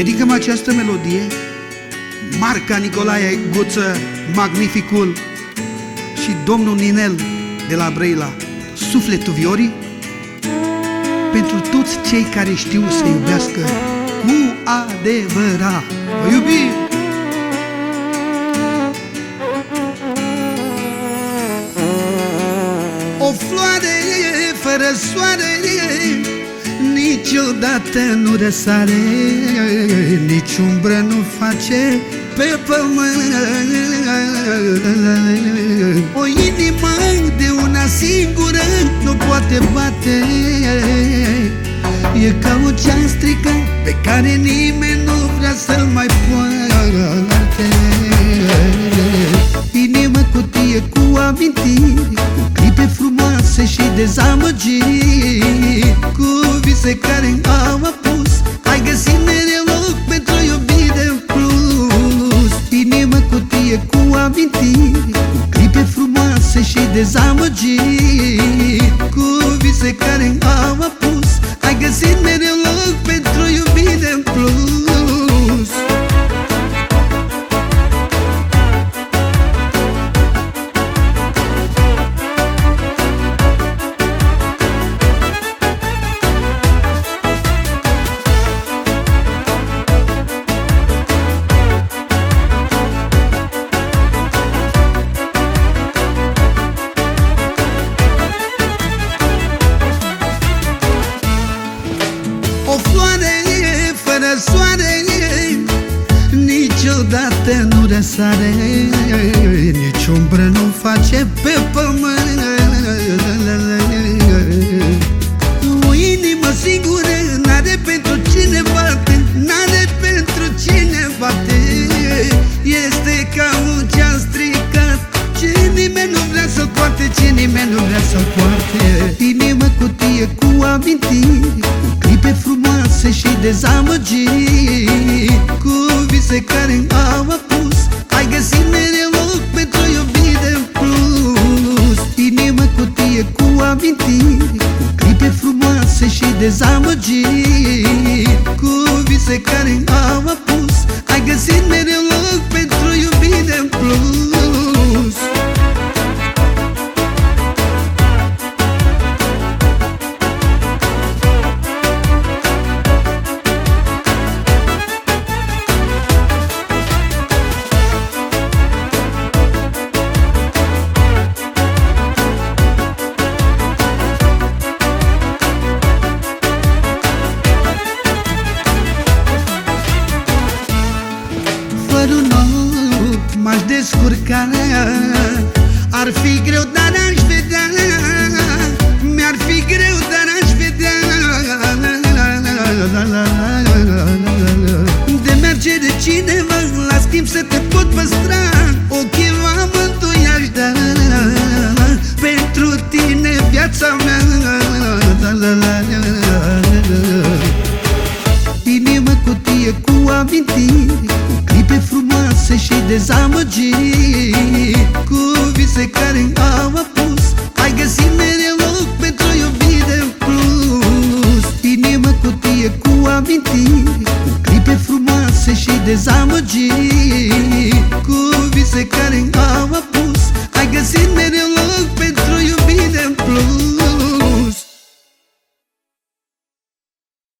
Dedicăm această melodie Marca Nicolae Guță, Magnificul și domnul Ninel de la Brăila, Sufletul Viorii, pentru toți cei care știu să iubească cu adevărat. Vă iubim! O floare fără soare Niciodată nu răsare Nici umbră nu face pe pământ. O inimă de una singură nu poate bate. E ca o ceastrică pe care nimeni nu vrea să-l mai poarte. Inimă cutie cu amintiri Cu clipe frumoase și dezamăgiri. Cu vise care au apus. Ai găsit mereu loc pentru iubire în plus. Inimă cutie cu amintiri Cu clipe frumoase și dezamăgiri. Cu vise care au apus Ai găsit Niciodată nu răsare Nici umbră nu face pe pământ. O inimă sigură N-are pentru cine bate N-are pentru cine bate Este ca un ceas stricat Ce nimeni nu vrea să-l poarte Ce nimeni nu vrea să-l poarte. Inimă cutie cu amintiri Cu clipe frumoase și dezamăgiri. Cu vise care au dezamăgiri Cu vise care au apus Ai găsit mereu loc pentru iubire în plus descurca Ar fi greu, dar aș vedea cutie cu amintiri Cu clipe frumoase și dezamăgiri Cu vise care